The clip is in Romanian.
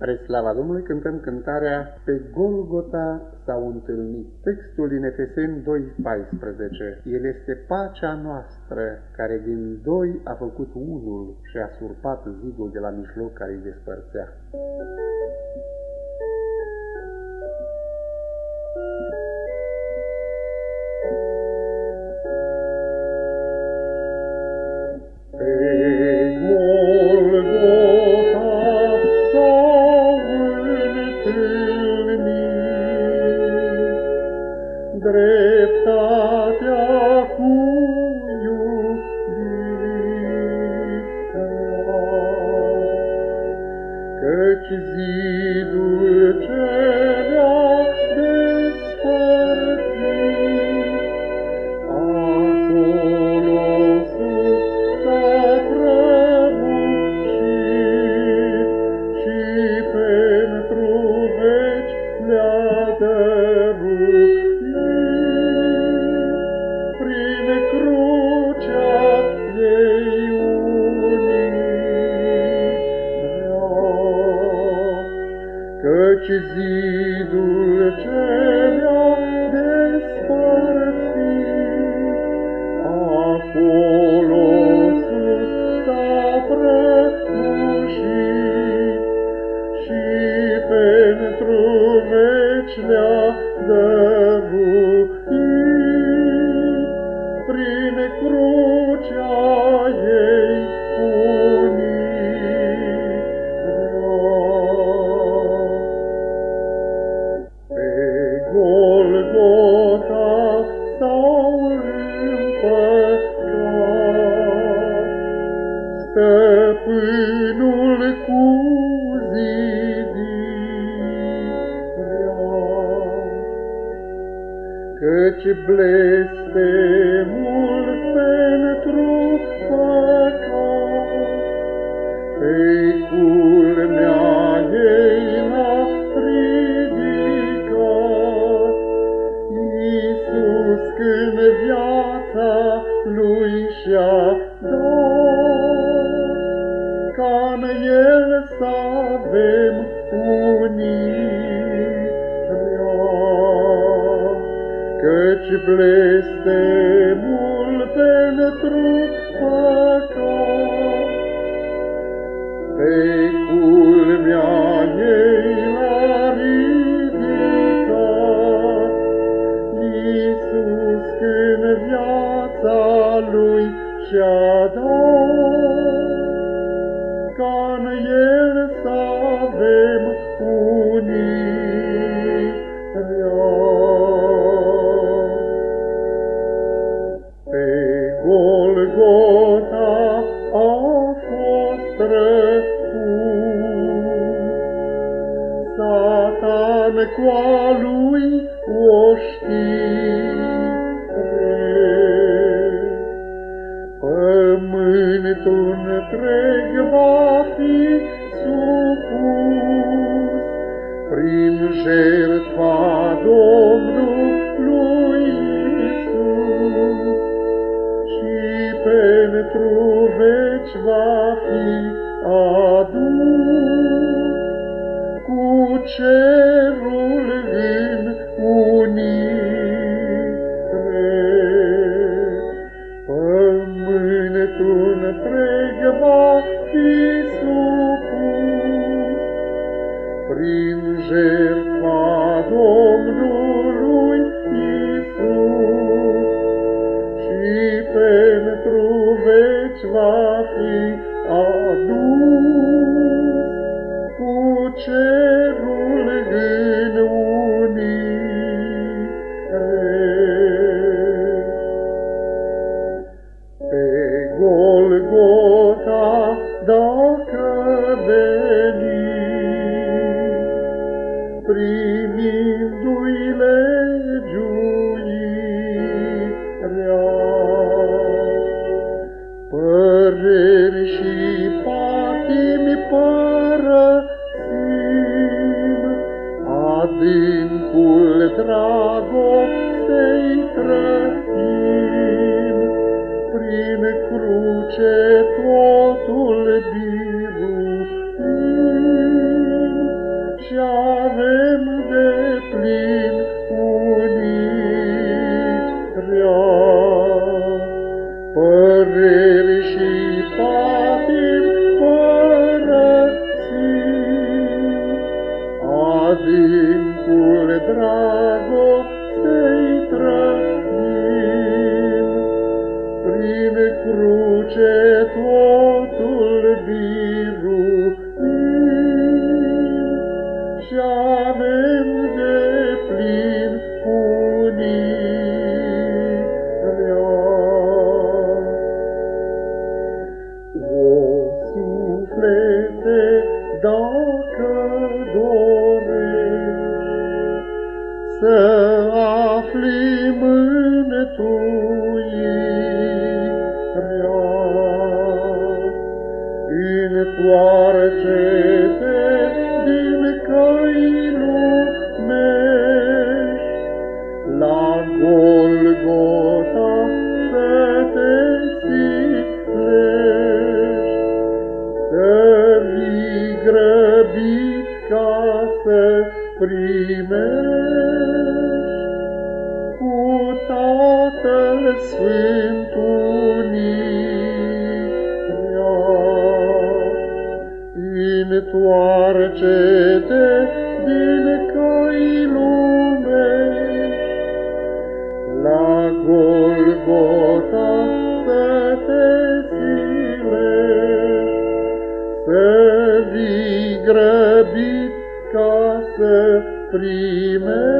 Spre slava Domnului cântăm cântarea Pe Golgota s-au întâlnit. Textul din Efeseni 2.14. El este pacea noastră, care din doi a făcut unul și a surpat zidul de la mijloc care îi despărțea. Căci veci Căci blestemul pentru păcat pe culmea ei l-a ridicat. Iisus când viața lui și-a dat, ca în el să avem unirea. Căci blestemul pentru păcat pe culmea ei l-a ridicat. Iisus când viața lui și-a dat, jertfa Domnului Iisus și pentru veci va fi adus cu cerul în unire. Pământul întreg va fi supus prin jertfa Domnului dacă veni, primindu-i legiuirea, păreri și patimi părăsim, adâncul dragostei trăim, prin cruce totul părere. Să afli mântuirea. Întoarce-te primești cu Tatăl Sfânt unirea. Întoarce-te din căi lumești, primești